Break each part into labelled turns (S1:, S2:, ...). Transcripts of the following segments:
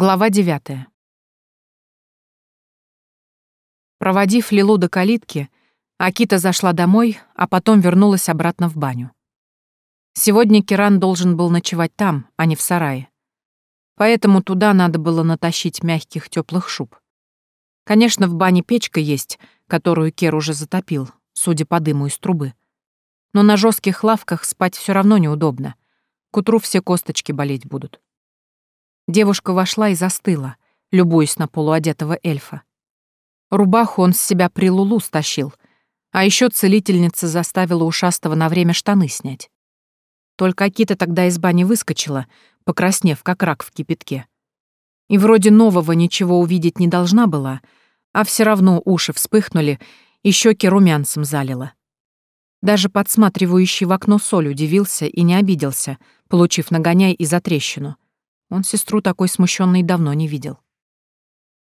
S1: Глава девятая. Проводив Лилу до калитки, Акита зашла домой, а потом вернулась обратно в баню. Сегодня Киран должен был ночевать там, а не в сарае. Поэтому туда надо было натащить мягких теплых шуб. Конечно, в бане печка есть, которую Кер уже затопил, судя по дыму из трубы. Но на жестких лавках спать все равно неудобно. К утру все косточки болеть будут. Девушка вошла и застыла, любуясь на полуодетого эльфа. Рубаху он с себя при Лулу стащил, а еще целительница заставила ушастого на время штаны снять. Только Акита тогда из бани выскочила, покраснев, как рак в кипятке. И вроде нового ничего увидеть не должна была, а все равно уши вспыхнули и щеки румянцем залило. Даже подсматривающий в окно соль удивился и не обиделся, получив нагоняй и затрещину. Он сестру такой смущенной давно не видел.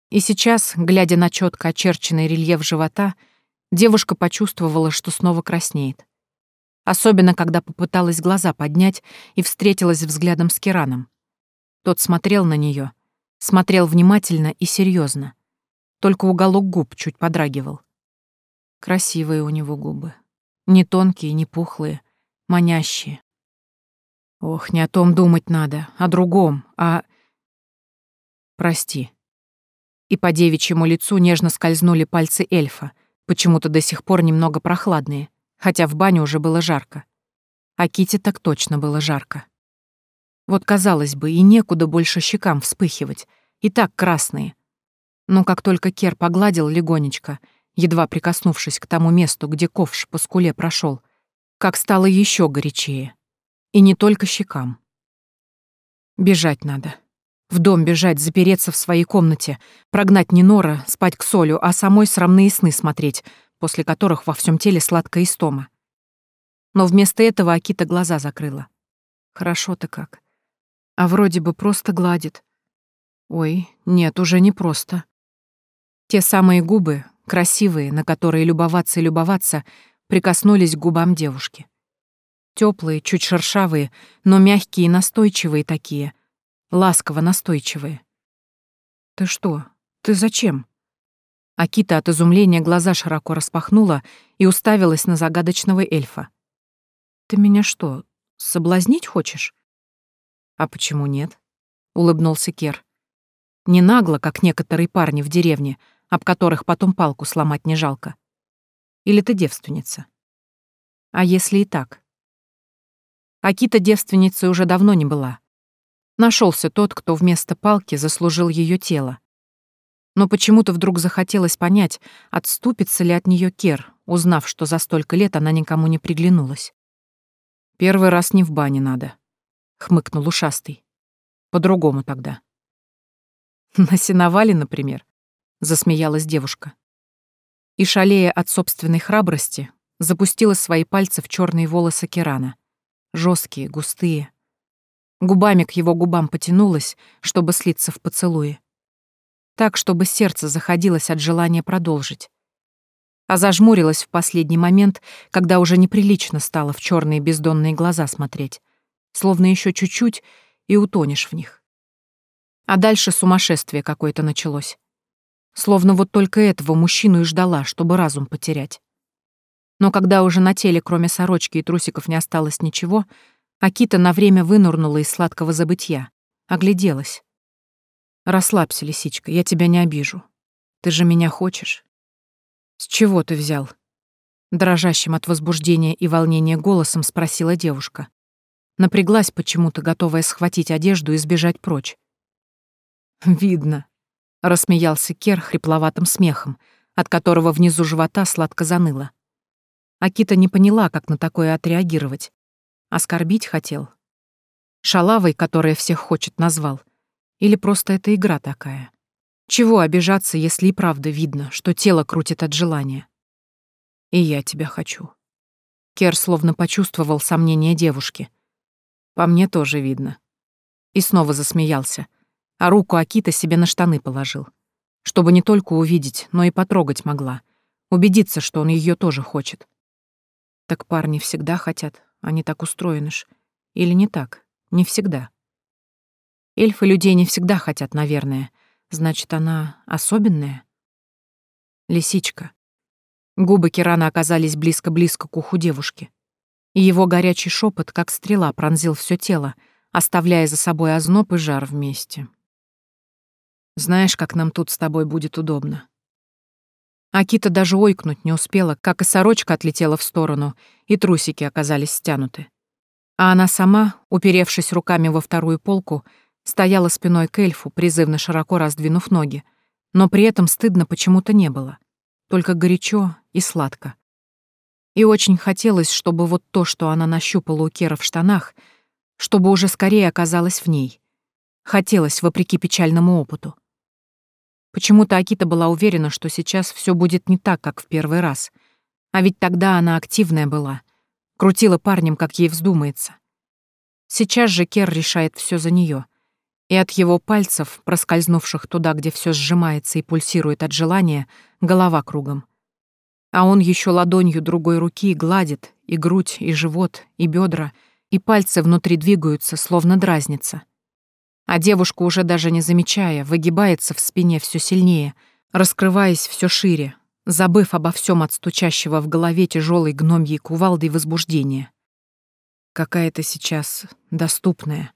S1: И сейчас, глядя на четко очерченный рельеф живота, девушка почувствовала, что снова краснеет. Особенно, когда попыталась глаза поднять и встретилась взглядом с Кираном. Тот смотрел на нее, смотрел внимательно и серьезно. Только уголок губ чуть подрагивал. Красивые у него губы. Не тонкие, не пухлые, манящие. Ох, не о том думать надо, о другом, а... Прости. И по девичьему лицу нежно скользнули пальцы эльфа, почему-то до сих пор немного прохладные, хотя в бане уже было жарко. А Ките так точно было жарко. Вот, казалось бы, и некуда больше щекам вспыхивать, и так красные. Но как только Кер погладил легонечко, едва прикоснувшись к тому месту, где ковш по скуле прошел, как стало еще горячее. И не только щекам. Бежать надо. В дом бежать, запереться в своей комнате, прогнать не Нора, спать к Солю, а самой срамные сны смотреть, после которых во всем теле сладкая истома. Но вместо этого Акита глаза закрыла. Хорошо-то как. А вроде бы просто гладит. Ой, нет, уже не просто. Те самые губы, красивые, на которые любоваться и любоваться, прикоснулись к губам девушки. Теплые, чуть шершавые, но мягкие и настойчивые такие. Ласково настойчивые. «Ты что? Ты зачем?» Акита от изумления глаза широко распахнула и уставилась на загадочного эльфа. «Ты меня что, соблазнить хочешь?» «А почему нет?» — улыбнулся Кер. «Не нагло, как некоторые парни в деревне, об которых потом палку сломать не жалко. Или ты девственница? А если и так?» Акита девственницей уже давно не была. Нашелся тот, кто вместо палки заслужил ее тело. Но почему-то вдруг захотелось понять, отступится ли от нее Кер, узнав, что за столько лет она никому не приглянулась. «Первый раз не в бане надо», — хмыкнул ушастый. «По-другому тогда». «На сеновале, например», — засмеялась девушка. И, шалея от собственной храбрости, запустила свои пальцы в черные волосы Керана жесткие, густые. Губами к его губам потянулась, чтобы слиться в поцелуе. Так, чтобы сердце заходилось от желания продолжить. А зажмурилась в последний момент, когда уже неприлично стало в черные бездонные глаза смотреть, словно еще чуть-чуть и утонешь в них. А дальше сумасшествие какое-то началось. Словно вот только этого мужчину и ждала, чтобы разум потерять. Но когда уже на теле, кроме сорочки и трусиков, не осталось ничего, Акита на время вынурнула из сладкого забытья, огляделась. «Расслабься, лисичка, я тебя не обижу. Ты же меня хочешь». «С чего ты взял?» Дрожащим от возбуждения и волнения голосом спросила девушка. Напряглась почему-то, готовая схватить одежду и сбежать прочь. «Видно», — рассмеялся Кер хрипловатым смехом, от которого внизу живота сладко заныло. Акита не поняла, как на такое отреагировать. Оскорбить хотел. Шалавой, которая всех хочет, назвал. Или просто это игра такая. Чего обижаться, если и правда видно, что тело крутит от желания? И я тебя хочу. Кер словно почувствовал сомнение девушки. По мне тоже видно. И снова засмеялся, а руку Акита себе на штаны положил. Чтобы не только увидеть, но и потрогать могла. Убедиться, что он ее тоже хочет. Так парни всегда хотят, они так устроены ж. Или не так, не всегда. Эльфы людей не всегда хотят, наверное. Значит, она особенная? Лисичка. Губы Кирана оказались близко-близко к уху девушки. И его горячий шепот, как стрела, пронзил все тело, оставляя за собой озноб и жар вместе. «Знаешь, как нам тут с тобой будет удобно?» Акита даже ойкнуть не успела, как и сорочка отлетела в сторону, и трусики оказались стянуты. А она сама, уперевшись руками во вторую полку, стояла спиной к эльфу, призывно широко раздвинув ноги, но при этом стыдно почему-то не было, только горячо и сладко. И очень хотелось, чтобы вот то, что она нащупала у Кера в штанах, чтобы уже скорее оказалось в ней. Хотелось, вопреки печальному опыту. Почему-то Акита была уверена, что сейчас все будет не так, как в первый раз. А ведь тогда она активная была. Крутила парнем, как ей вздумается. Сейчас же Кер решает все за нее. И от его пальцев, проскользнувших туда, где все сжимается и пульсирует от желания, голова кругом. А он еще ладонью другой руки гладит и грудь, и живот, и бедра, и пальцы внутри двигаются, словно дразнится а девушка, уже даже не замечая, выгибается в спине все сильнее, раскрываясь все шире, забыв обо всем от стучащего в голове тяжелой гномьей кувалдой возбуждения. Какая-то сейчас доступная.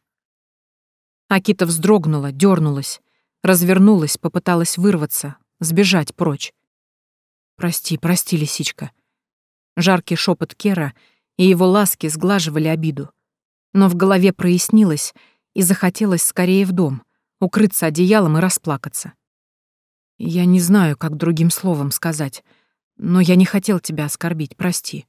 S1: Акита вздрогнула, дернулась, развернулась, попыталась вырваться, сбежать прочь. «Прости, прости, лисичка». Жаркий шепот Кера и его ласки сглаживали обиду. Но в голове прояснилось — и захотелось скорее в дом, укрыться одеялом и расплакаться. Я не знаю, как другим словом сказать, но я не хотел тебя оскорбить, прости.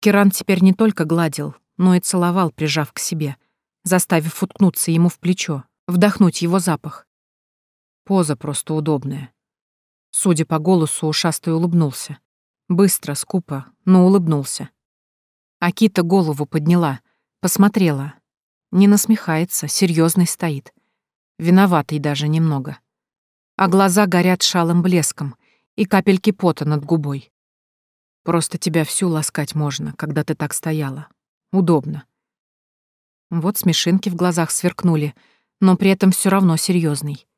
S1: Киран теперь не только гладил, но и целовал, прижав к себе, заставив уткнуться ему в плечо, вдохнуть его запах. Поза просто удобная. Судя по голосу, ушастый улыбнулся. Быстро, скупо, но улыбнулся. Акита голову подняла, посмотрела, не насмехается, серьезный стоит. Виноватый даже немного. А глаза горят шалым блеском и капельки пота над губой. Просто тебя всю ласкать можно, когда ты так стояла. Удобно. Вот смешинки в глазах сверкнули, но при этом все равно серьезный.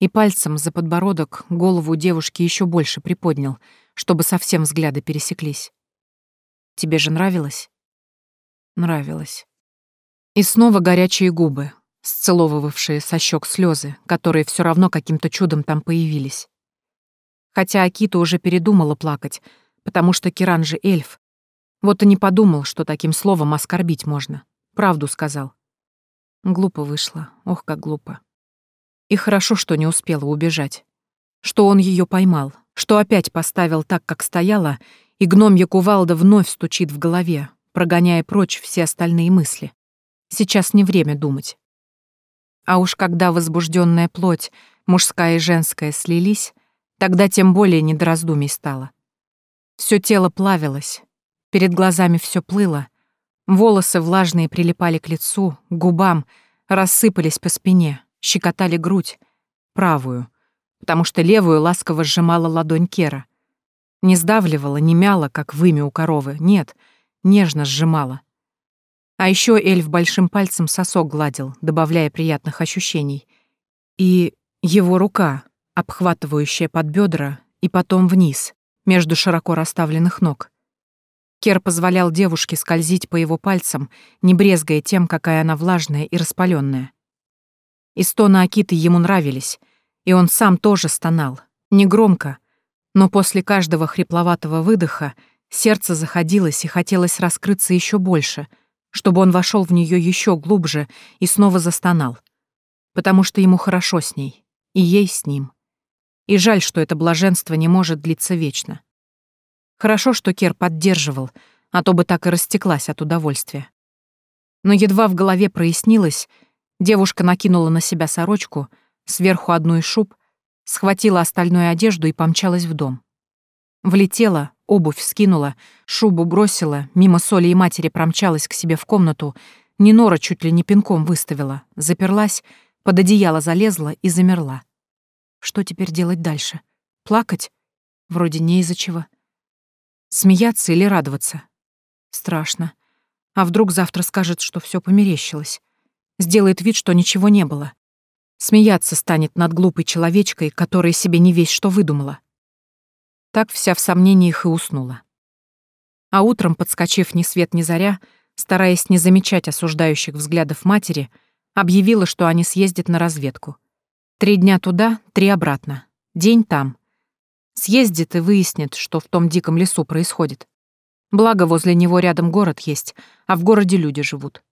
S1: И пальцем за подбородок голову девушки еще больше приподнял, чтобы совсем взгляды пересеклись. Тебе же нравилось? Нравилось. И снова горячие губы, сцеловывавшие со щек слезы, которые все равно каким-то чудом там появились. Хотя Акита уже передумала плакать, потому что Киран же эльф. Вот и не подумал, что таким словом оскорбить можно. Правду сказал. Глупо вышло, ох, как глупо. И хорошо, что не успела убежать. Что он ее поймал, что опять поставил так, как стояла, и гномья кувалда вновь стучит в голове, прогоняя прочь все остальные мысли. Сейчас не время думать. А уж когда возбужденная плоть, мужская и женская, слились, тогда тем более не стало. Все тело плавилось, перед глазами все плыло, волосы влажные прилипали к лицу, к губам, рассыпались по спине, щекотали грудь, правую, потому что левую ласково сжимала ладонь Кера. Не сдавливала, не мяла, как вымя у коровы, нет, нежно сжимала. А еще эльф большим пальцем сосок гладил, добавляя приятных ощущений. И его рука, обхватывающая под бедра и потом вниз, между широко расставленных ног. Кер позволял девушке скользить по его пальцам, не брезгая тем, какая она влажная и распаленная. И стоны Акиты ему нравились, и он сам тоже стонал, негромко, но после каждого хрипловатого выдоха сердце заходилось и хотелось раскрыться еще больше — чтобы он вошел в нее еще глубже и снова застонал. Потому что ему хорошо с ней, и ей с ним. И жаль, что это блаженство не может длиться вечно. Хорошо, что Кер поддерживал, а то бы так и растеклась от удовольствия. Но едва в голове прояснилось, девушка накинула на себя сорочку, сверху одну из шуб, схватила остальную одежду и помчалась в дом. Влетела, Обувь скинула, шубу бросила, мимо Соли и матери промчалась к себе в комнату, Нинора чуть ли не пинком выставила, заперлась, под одеяло залезла и замерла. Что теперь делать дальше? Плакать? Вроде не из-за чего. Смеяться или радоваться? Страшно. А вдруг завтра скажет, что все померещилось? Сделает вид, что ничего не было. Смеяться станет над глупой человечкой, которая себе не весь что выдумала. Так вся в сомнениях и уснула. А утром, подскочив ни свет ни заря, стараясь не замечать осуждающих взглядов матери, объявила, что они съездят на разведку. Три дня туда, три обратно. День там. Съездит и выяснит, что в том диком лесу происходит. Благо, возле него рядом город есть, а в городе люди живут.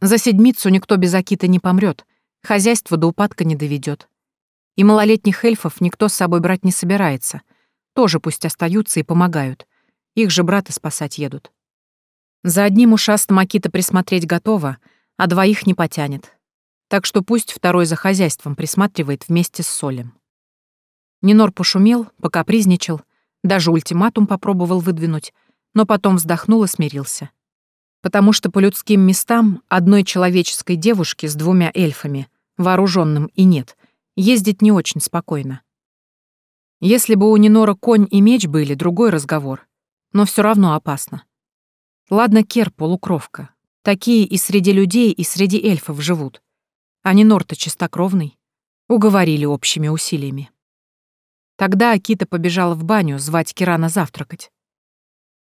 S1: За седмицу никто без Акита не помрет, хозяйство до упадка не доведет. И малолетних эльфов никто с собой брать не собирается. Тоже пусть остаются и помогают. Их же браты спасать едут. За одним ушастым Акита присмотреть готова, а двоих не потянет. Так что пусть второй за хозяйством присматривает вместе с Солем. Нинор пошумел, покапризничал, даже ультиматум попробовал выдвинуть, но потом вздохнул и смирился. Потому что по людским местам одной человеческой девушке с двумя эльфами, вооруженным и нет, ездить не очень спокойно. Если бы у Нинора конь и меч были, другой разговор, но все равно опасно. Ладно, Кер — полукровка. Такие и среди людей, и среди эльфов живут. А Нинор-то чистокровный. Уговорили общими усилиями. Тогда Акита побежала в баню звать Кирана завтракать.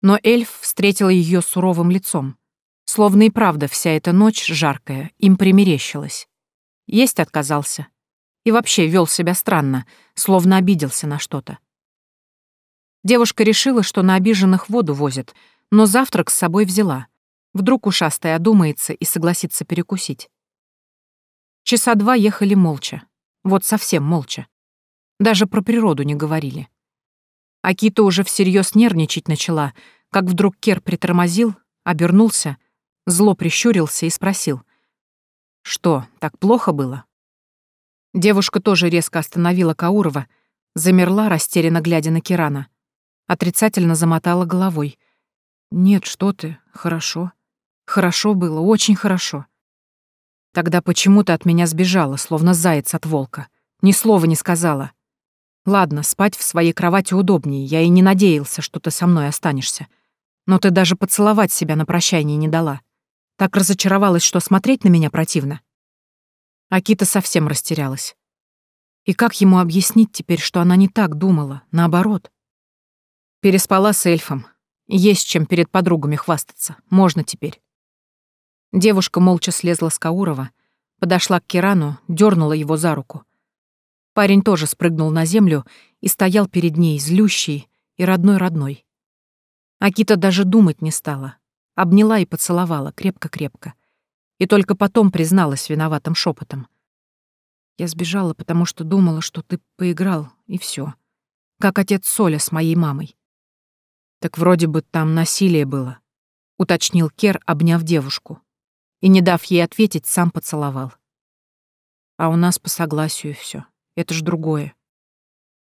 S1: Но эльф встретил ее суровым лицом. Словно и правда вся эта ночь жаркая им примерещилась. Есть отказался. И вообще вел себя странно, словно обиделся на что-то. Девушка решила, что на обиженных воду возят, но завтрак с собой взяла. Вдруг ушастая одумается и согласится перекусить. Часа два ехали молча. Вот совсем молча. Даже про природу не говорили. Акита уже всерьез нервничать начала, как вдруг Кер притормозил, обернулся, зло прищурился и спросил. «Что, так плохо было?» Девушка тоже резко остановила Каурова, замерла, растерянно глядя на Кирана. Отрицательно замотала головой. «Нет, что ты, хорошо. Хорошо было, очень хорошо. Тогда почему ты от меня сбежала, словно заяц от волка? Ни слова не сказала. Ладно, спать в своей кровати удобнее, я и не надеялся, что ты со мной останешься. Но ты даже поцеловать себя на прощание не дала. Так разочаровалась, что смотреть на меня противно. Акита совсем растерялась. И как ему объяснить теперь, что она не так думала, наоборот? Переспала с эльфом. Есть чем перед подругами хвастаться. Можно теперь. Девушка молча слезла с Каурова, подошла к Кирану, дернула его за руку — Парень тоже спрыгнул на землю и стоял перед ней, злющий и родной-родной. Акита даже думать не стала. Обняла и поцеловала, крепко-крепко. И только потом призналась виноватым шепотом. Я сбежала, потому что думала, что ты поиграл, и все. Как отец Соля с моей мамой. Так вроде бы там насилие было, уточнил Кер, обняв девушку. И, не дав ей ответить, сам поцеловал. А у нас по согласию все. Это ж другое.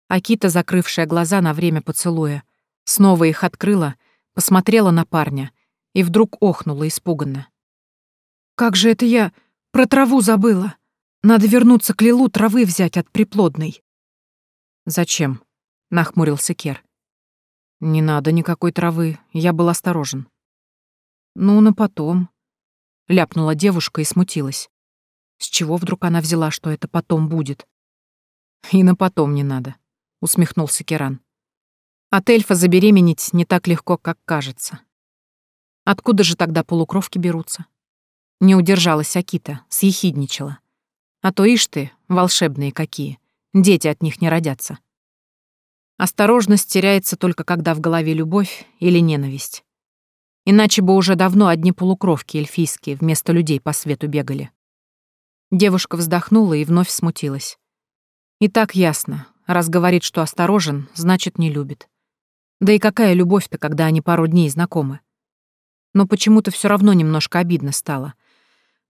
S1: Акита, закрывшая глаза на время поцелуя, снова их открыла, посмотрела на парня и вдруг охнула испуганно. «Как же это я про траву забыла? Надо вернуться к Лилу травы взять от приплодной». «Зачем?» — нахмурился Кер. «Не надо никакой травы, я был осторожен». «Ну, на потом», — ляпнула девушка и смутилась. С чего вдруг она взяла, что это потом будет? «И на потом не надо», — усмехнулся Керан. «От эльфа забеременеть не так легко, как кажется. Откуда же тогда полукровки берутся?» Не удержалась Акита, съехидничала. «А то ишь ты, волшебные какие, дети от них не родятся». Осторожность теряется только когда в голове любовь или ненависть. Иначе бы уже давно одни полукровки эльфийские вместо людей по свету бегали. Девушка вздохнула и вновь смутилась. И так ясно. Раз говорит, что осторожен, значит, не любит. Да и какая любовь-то, когда они пару дней знакомы? Но почему-то все равно немножко обидно стало.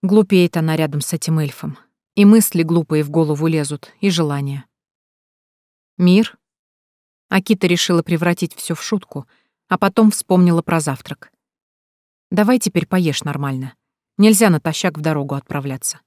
S1: Глупеет она рядом с этим эльфом. И мысли глупые в голову лезут, и желания. Мир? Акита решила превратить все в шутку, а потом вспомнила про завтрак. Давай теперь поешь нормально. Нельзя натощак в дорогу отправляться.